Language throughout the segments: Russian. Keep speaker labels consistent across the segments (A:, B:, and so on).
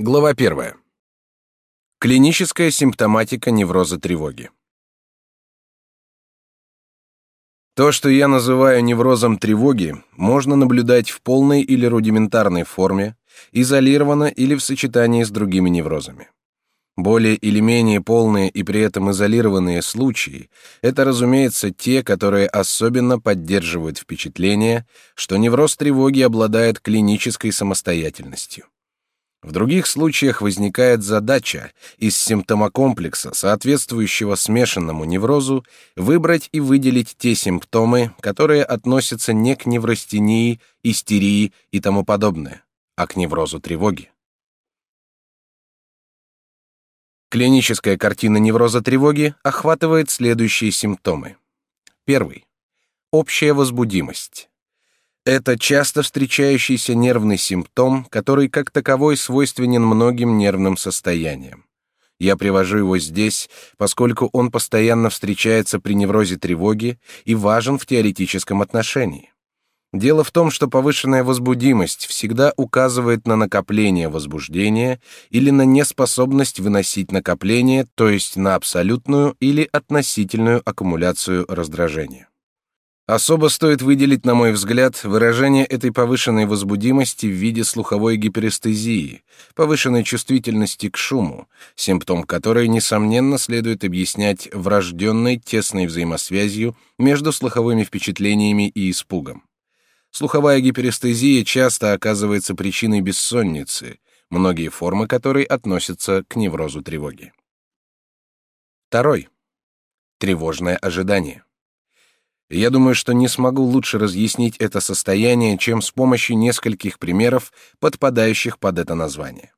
A: Глава 1. Клиническая симптоматика невроза тревоги. То, что я называю неврозом тревоги, можно наблюдать в полной или рудиментарной форме, изолированно или в сочетании с другими неврозами. Более или менее полные и при этом изолированные случаи — это, разумеется, те, которые особенно поддерживают впечатление, что невроз тревоги обладает клинической самостоятельностью. В других случаях возникает задача из симптомокомплекса, соответствующего смешанному неврозу, выбрать и выделить те симптомы, которые относятся не к неврастении, истерии и тому подобное, а к неврозу тревоги. Клиническая картина невроза тревоги охватывает следующие симптомы. Первый. Общая возбудимость. Это часто встречающийся нервный симптом, который как таковой свойственен многим нервным состояниям. Я привожу его здесь, поскольку он постоянно встречается при неврозе тревоги и важен в теоретическом отношении. Дело в том, что повышенная возбудимость всегда указывает на накопление возбуждения или на неспособность выносить накопление, то есть на абсолютную или относительную аккумуляцию раздражения. Особо стоит выделить, на мой взгляд, выражение этой повышенной возбудимости в виде слуховой гиперестезии, повышенной чувствительности к шуму, симптом которой, несомненно, следует объяснять врожденной тесной взаимосвязью между слуховыми впечатлениями и испугом. Слуховая гиперестезия часто оказывается причиной бессонницы, многие формы которой относятся к неврозу тревоги. Второй. Тревожное ожидание. Я думаю, что не смогу лучше разъяснить это состояние, чем с помощью нескольких примеров, подпадающих под это название.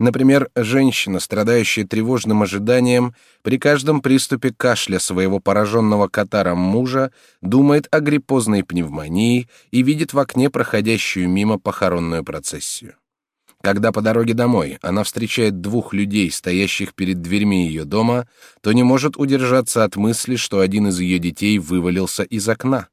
A: Например, женщина, страдающая тревожным ожиданием, при каждом приступе кашля своего пораженного катаром мужа думает о гриппозной пневмонии и видит в окне проходящую мимо похоронную процессию. Когда по дороге домой она встречает двух людей, стоящих перед дверьми ее дома, то не может удержаться от мысли, что один из ее детей вывалился из окна.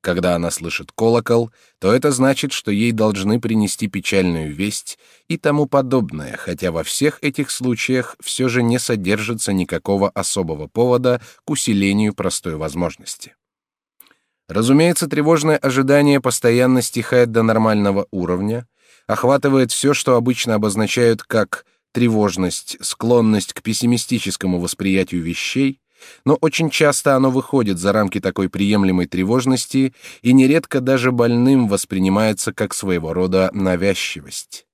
A: Когда она слышит колокол, то это значит, что ей должны принести печальную весть и тому подобное, хотя во всех этих случаях все же не содержится никакого особого повода к усилению простой возможности. Разумеется, тревожное ожидание постоянно стихает до нормального уровня, охватывает все, что обычно обозначают как тревожность, склонность к пессимистическому восприятию вещей, но очень часто оно выходит за рамки такой приемлемой тревожности и нередко даже больным воспринимается как своего рода навязчивость.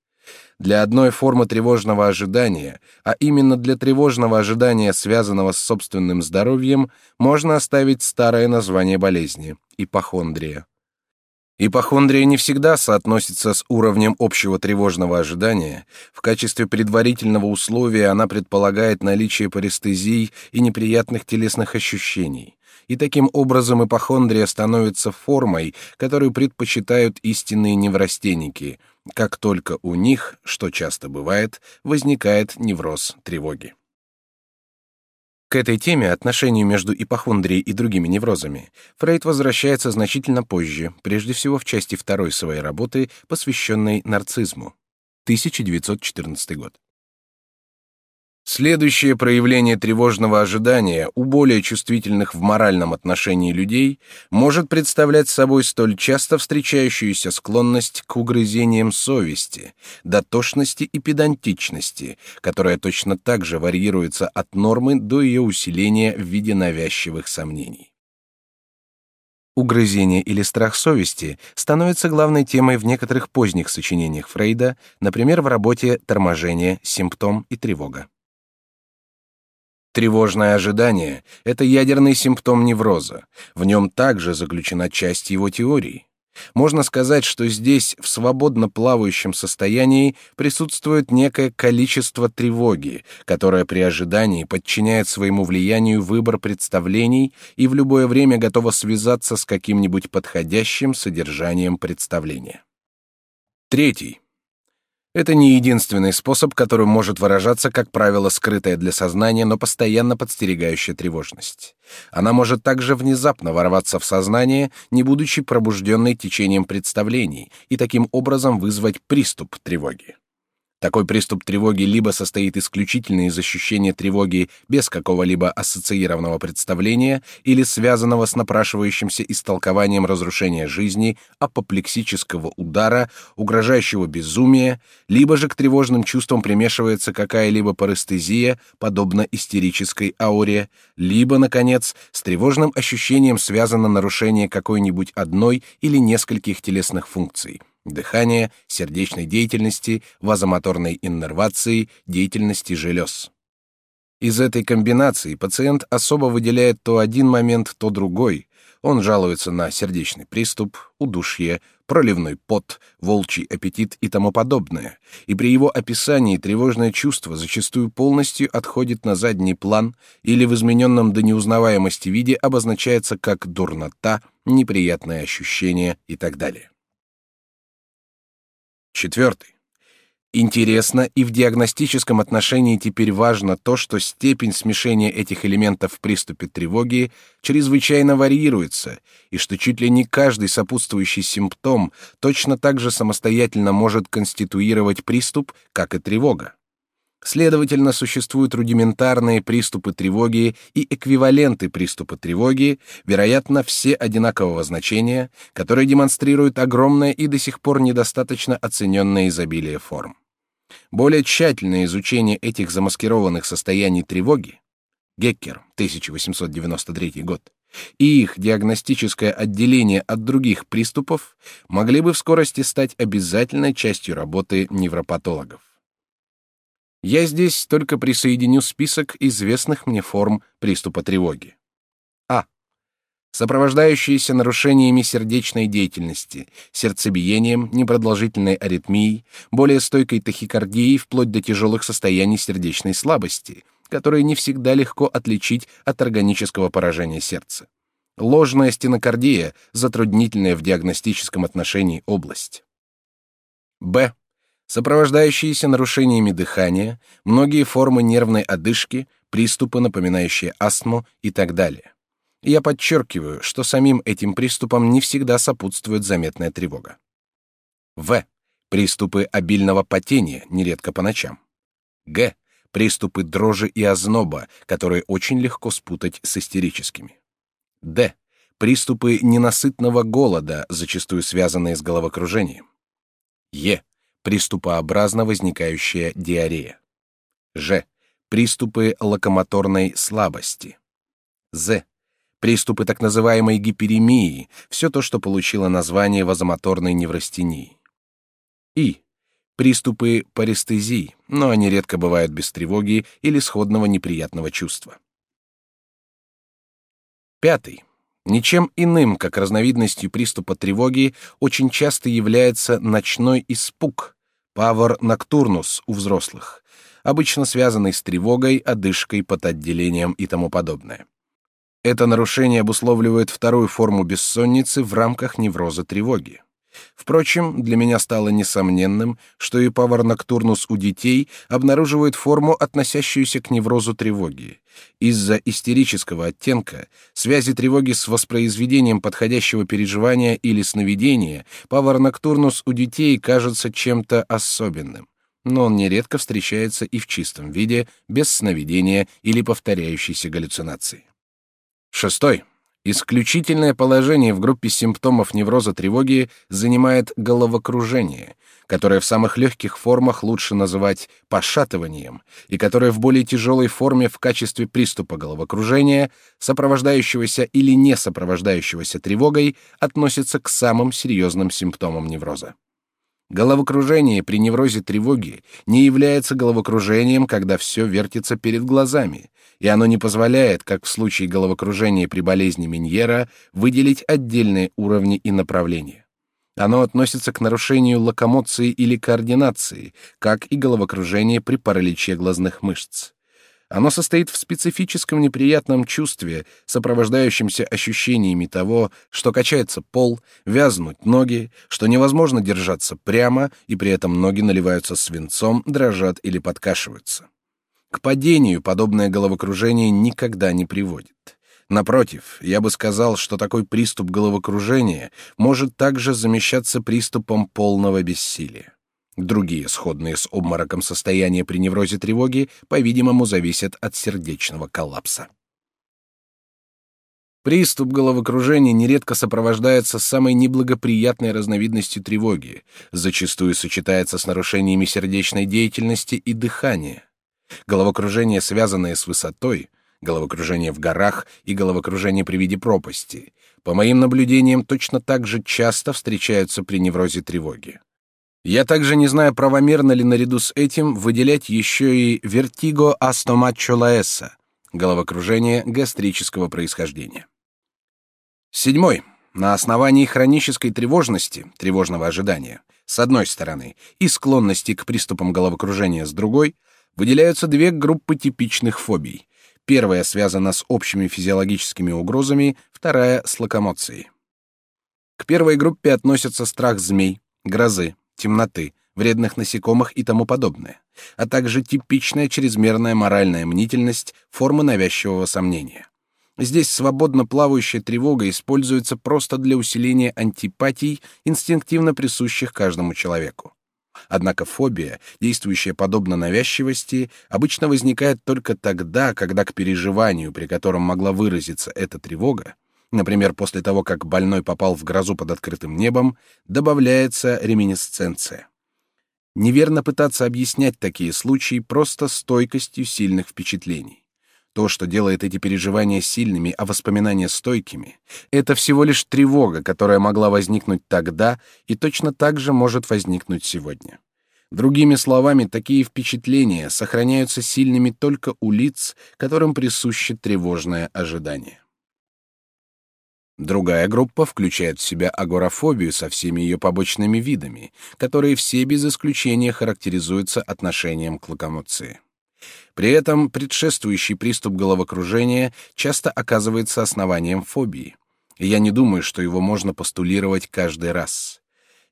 A: Для одной формы тревожного ожидания, а именно для тревожного ожидания, связанного с собственным здоровьем, можно оставить старое название болезни — ипохондрия. Ипохондрия не всегда соотносится с уровнем общего тревожного ожидания. В качестве предварительного условия она предполагает наличие парестезий и неприятных телесных ощущений. И таким образом ипохондрия становится формой, которую предпочитают истинные неврастенники, как только у них, что часто бывает, возникает невроз тревоги. К этой теме, отношению между ипохондрией и другими неврозами, Фрейд возвращается значительно позже, прежде всего в части второй своей работы, посвященной нарциссму. 1914 год. Следующее проявление тревожного ожидания у более чувствительных в моральном отношении людей может представлять собой столь часто встречающуюся склонность к угрызениям совести, дотошности и педантичности, которая точно так же варьируется от нормы до ее усиления в виде навязчивых сомнений. Угрызение или страх совести становится главной темой в некоторых поздних сочинениях Фрейда, например, в работе «Торможение, симптом и тревога». Тревожное ожидание — это ядерный симптом невроза. В нем также заключена часть его теории. Можно сказать, что здесь, в свободно плавающем состоянии, присутствует некое количество тревоги, которое при ожидании подчиняет своему влиянию выбор представлений и в любое время готово связаться с каким-нибудь подходящим содержанием представления. Третий. Это не единственный способ, которым может выражаться, как правило, скрытая для сознания, но постоянно подстерегающая тревожность. Она может также внезапно ворваться в сознание, не будучи пробужденной течением представлений, и таким образом вызвать приступ тревоги. Такой приступ тревоги либо состоит исключительно из ощущения тревоги без какого-либо ассоциированного представления или связанного с напрашивающимся истолкованием разрушения жизни, апоплексического удара, угрожающего безумия, либо же к тревожным чувствам примешивается какая-либо парестезия, подобно истерической ауре, либо, наконец, с тревожным ощущением связано нарушение какой-нибудь одной или нескольких телесных функций — дыхания, сердечной деятельности, вазомоторной иннервации, деятельности желез. Из этой комбинации пациент особо выделяет то один момент, то другой. Он жалуется на сердечный приступ, удушье, проливной пот, волчий аппетит и тому подобное. И при его описании тревожное чувство зачастую полностью отходит на задний план или в измененном до неузнаваемости виде обозначается как дурнота, неприятное ощущение и так далее. Четвертый. Интересно и в диагностическом отношении теперь важно то, что степень смешения этих элементов в приступе тревоги чрезвычайно варьируется, и что чуть ли не каждый сопутствующий симптом точно так же самостоятельно может конституировать приступ, как и тревога. Следовательно, существуют рудиментарные приступы тревоги и эквиваленты приступа тревоги, вероятно, все одинакового значения, которые демонстрируют огромное и до сих пор недостаточно оцененное изобилие форм. Более тщательное изучение этих замаскированных состояний тревоги Геккер, 1893 год, и их диагностическое отделение от других приступов могли бы в скорости стать обязательной частью работы невропатологов. Я здесь только присоединю список известных мне форм приступа тревоги. А. Сопровождающиеся нарушениями сердечной деятельности, сердцебиением, непродолжительной аритмией, более стойкой тахикардией вплоть до тяжелых состояний сердечной слабости, которые не всегда легко отличить от органического поражения сердца. Ложная стенокардия — затруднительная в диагностическом отношении область. Б сопровождающиеся нарушениями дыхания, многие формы нервной одышки, приступы, напоминающие астму и так далее. Я подчеркиваю, что самим этим приступам не всегда сопутствует заметная тревога. В. Приступы обильного потения, нередко по ночам. Г. Приступы дрожи и озноба, которые очень легко спутать с истерическими. Д. Приступы ненасытного голода, зачастую связанные с головокружением. Е приступообразно возникающая диарея. Ж. Приступы локомоторной слабости. З. Приступы так называемой гиперемии, все то, что получило название вазомоторной неврастении. И. Приступы парестезии, но они редко бывают без тревоги или сходного неприятного чувства. Пятый. Ничем иным, как разновидностью приступа тревоги, очень часто является ночной испуг, павор ноктурнус у взрослых, обычно связанный с тревогой, одышкой, потоотделением и тому подобное. Это нарушение обусловливает вторую форму бессонницы в рамках невроза тревоги. Впрочем, для меня стало несомненным, что и павар ноктурнус у детей обнаруживает форму, относящуюся к неврозу тревоги. Из-за истерического оттенка, связи тревоги с воспроизведением подходящего переживания или сновидения, павар ноктурнус у детей кажется чем-то особенным. Но он нередко встречается и в чистом виде, без сновидения или повторяющейся галлюцинации. Шестой. Исключительное положение в группе симптомов невроза тревоги занимает головокружение, которое в самых легких формах лучше называть пошатыванием, и которое в более тяжелой форме в качестве приступа головокружения, сопровождающегося или не сопровождающегося тревогой, относится к самым серьезным симптомам невроза. Головокружение при неврозе тревоги не является головокружением, когда все вертится перед глазами, и оно не позволяет, как в случае головокружения при болезни Меньера, выделить отдельные уровни и направления. Оно относится к нарушению локомоции или координации, как и головокружение при параличе глазных мышц. Оно состоит в специфическом неприятном чувстве, сопровождающемся ощущениями того, что качается пол, вязнут ноги, что невозможно держаться прямо, и при этом ноги наливаются свинцом, дрожат или подкашиваются. К падению подобное головокружение никогда не приводит. Напротив, я бы сказал, что такой приступ головокружения может также замещаться приступом полного бессилия. Другие, сходные с обмороком состояния при неврозе тревоги, по-видимому, зависят от сердечного коллапса. Приступ головокружения нередко сопровождается самой неблагоприятной разновидностью тревоги, зачастую сочетается с нарушениями сердечной деятельности и дыхания. Головокружение, связанное с высотой, головокружение в горах и головокружение при виде пропасти, по моим наблюдениям, точно так же часто встречаются при неврозе тревоги. Я также не знаю, правомерно ли наряду с этим выделять еще и вертиго астомаччо головокружение гастрического происхождения. Седьмой. На основании хронической тревожности, тревожного ожидания, с одной стороны, и склонности к приступам головокружения с другой, выделяются две группы типичных фобий. Первая связана с общими физиологическими угрозами, вторая — с локомоцией. К первой группе относятся страх змей, грозы, темноты, вредных насекомых и тому подобное, а также типичная чрезмерная моральная мнительность, формы навязчивого сомнения. Здесь свободно плавающая тревога используется просто для усиления антипатий, инстинктивно присущих каждому человеку. Однако фобия, действующая подобно навязчивости, обычно возникает только тогда, когда к переживанию, при котором могла выразиться эта тревога, например, после того, как больной попал в грозу под открытым небом, добавляется реминисценция. Неверно пытаться объяснять такие случаи просто стойкостью сильных впечатлений. То, что делает эти переживания сильными, а воспоминания стойкими, это всего лишь тревога, которая могла возникнуть тогда и точно так же может возникнуть сегодня. Другими словами, такие впечатления сохраняются сильными только у лиц, которым присуще тревожное ожидание. Другая группа включает в себя агорафобию со всеми ее побочными видами, которые все без исключения характеризуются отношением к локомоции. При этом предшествующий приступ головокружения часто оказывается основанием фобии. И я не думаю, что его можно постулировать каждый раз.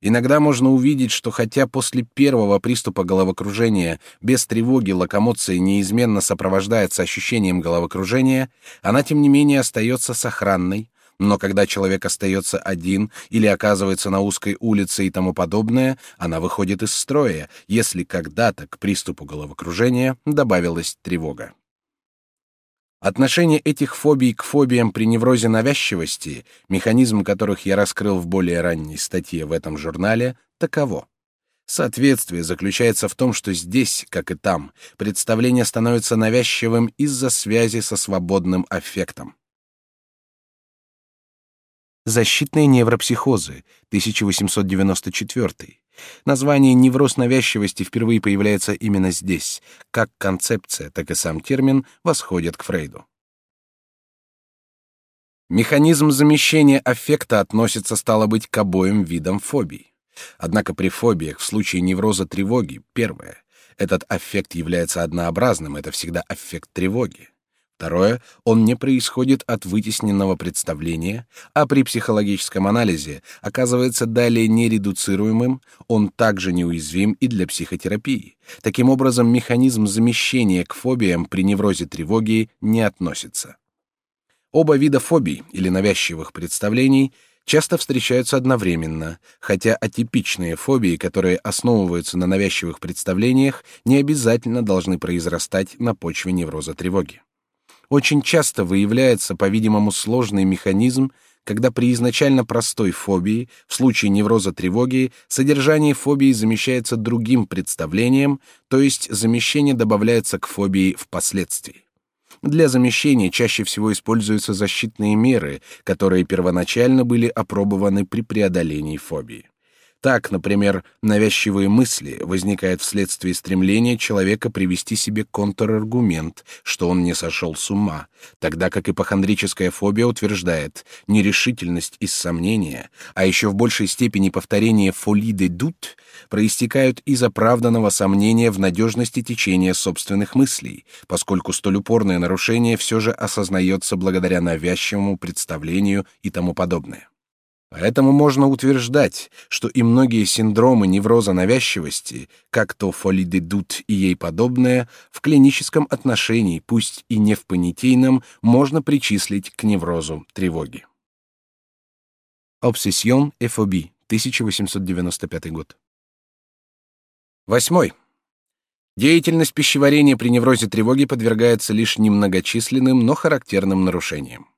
A: Иногда можно увидеть, что хотя после первого приступа головокружения без тревоги локомоция неизменно сопровождается ощущением головокружения, она тем не менее остается сохранной, но когда человек остается один или оказывается на узкой улице и тому подобное, она выходит из строя, если когда-то к приступу головокружения добавилась тревога. Отношение этих фобий к фобиям при неврозе навязчивости, механизм которых я раскрыл в более ранней статье в этом журнале, таково. Соответствие заключается в том, что здесь, как и там, представление становится навязчивым из-за связи со свободным аффектом. Защитные невропсихозы, 1894. Название невроз навязчивости впервые появляется именно здесь. Как концепция, так и сам термин восходят к Фрейду. Механизм замещения аффекта относится, стало быть, к обоим видам фобий. Однако при фобиях в случае невроза тревоги, первое, этот аффект является однообразным, это всегда аффект тревоги. Второе, он не происходит от вытесненного представления, а при психологическом анализе оказывается далее нередуцируемым, он также неуязвим и для психотерапии. Таким образом, механизм замещения к фобиям при неврозе тревоги не относится. Оба вида фобий или навязчивых представлений часто встречаются одновременно, хотя атипичные фобии, которые основываются на навязчивых представлениях, не обязательно должны произрастать на почве невроза тревоги. Очень часто выявляется, по-видимому, сложный механизм, когда при изначально простой фобии, в случае невроза тревоги, содержание фобии замещается другим представлением, то есть замещение добавляется к фобии впоследствии. Для замещения чаще всего используются защитные меры, которые первоначально были опробованы при преодолении фобии. Так, например, навязчивые мысли возникают вследствие стремления человека привести себе контраргумент, что он не сошел с ума, тогда как ипохондрическая фобия утверждает нерешительность из сомнения, а еще в большей степени повторение «folie de doute» проистекают из оправданного сомнения в надежности течения собственных мыслей, поскольку столь упорное нарушение все же осознается благодаря навязчивому представлению и тому подобное. Поэтому можно утверждать, что и многие синдромы невроза навязчивости, как то фолидедут и ей подобное, в клиническом отношении, пусть и не в понятийном, можно причислить к неврозу тревоги. Обсессион и фобии, 1895 год. Восьмой. Деятельность пищеварения при неврозе тревоги подвергается лишь немногочисленным, но характерным нарушениям.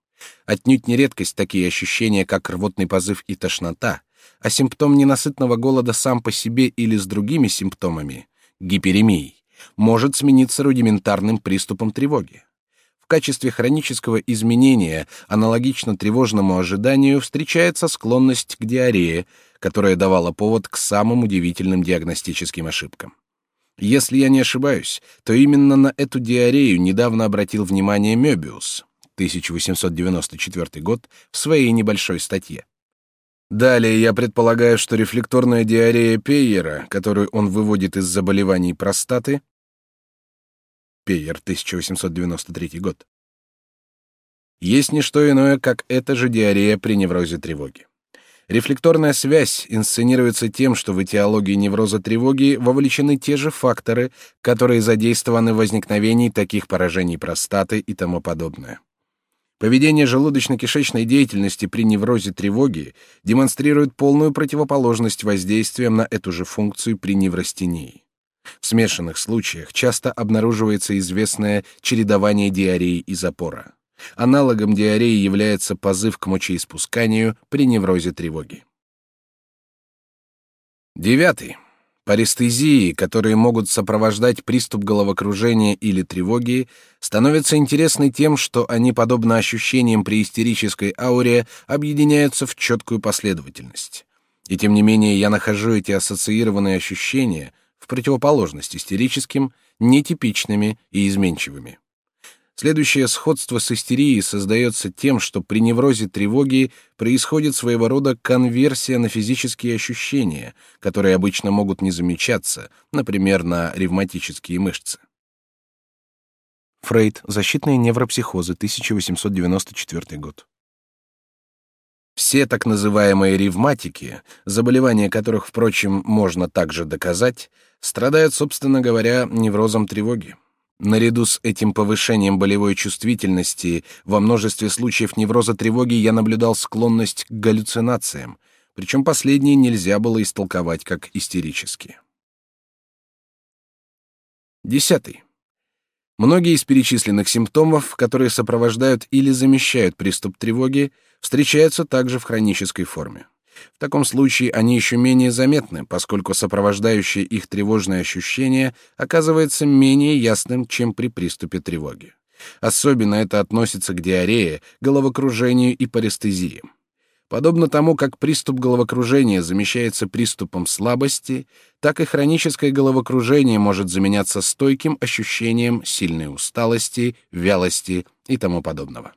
A: Отнюдь не редкость такие ощущения, как рвотный позыв и тошнота, а симптом ненасытного голода сам по себе или с другими симптомами, гиперемией, может смениться рудиментарным приступом тревоги. В качестве хронического изменения, аналогично тревожному ожиданию, встречается склонность к диарее, которая давала повод к самым удивительным диагностическим ошибкам. Если я не ошибаюсь, то именно на эту диарею недавно обратил внимание Мёбиус, 1894 год, в своей небольшой статье. Далее я предполагаю, что рефлекторная диарея Пейера, которую он выводит из заболеваний простаты, Пейер, 1893 год, есть не что иное, как эта же диарея при неврозе тревоги. Рефлекторная связь инсценируется тем, что в этиологии невроза тревоги вовлечены те же факторы, которые задействованы в возникновении таких поражений простаты и тому подобное. Поведение желудочно-кишечной деятельности при неврозе тревоги демонстрирует полную противоположность воздействиям на эту же функцию при неврастении. В смешанных случаях часто обнаруживается известное чередование диареи и запора. Аналогом диареи является позыв к мочеиспусканию при неврозе тревоги. Девятый. Парестезии, которые могут сопровождать приступ головокружения или тревоги, становятся интересны тем, что они, подобно ощущениям при истерической ауре, объединяются в четкую последовательность. И тем не менее я нахожу эти ассоциированные ощущения, в противоположность истерическим, нетипичными и изменчивыми. Следующее сходство с истерией создается тем, что при неврозе тревоги происходит своего рода конверсия на физические ощущения, которые обычно могут не замечаться, например, на ревматические мышцы. Фрейд. Защитные невропсихозы. 1894 год. Все так называемые ревматики, заболевания которых, впрочем, можно также доказать, страдают, собственно говоря, неврозом тревоги. Наряду с этим повышением болевой чувствительности во множестве случаев невроза тревоги я наблюдал склонность к галлюцинациям, причем последние нельзя было истолковать как истерические. Десятый. Многие из перечисленных симптомов, которые сопровождают или замещают приступ тревоги, встречаются также в хронической форме. В таком случае они еще менее заметны, поскольку сопровождающее их тревожное ощущение оказывается менее ясным, чем при приступе тревоги. Особенно это относится к диарее, головокружению и парестезии. Подобно тому, как приступ головокружения замещается приступом слабости, так и хроническое головокружение может заменяться стойким ощущением сильной усталости, вялости и тому подобного.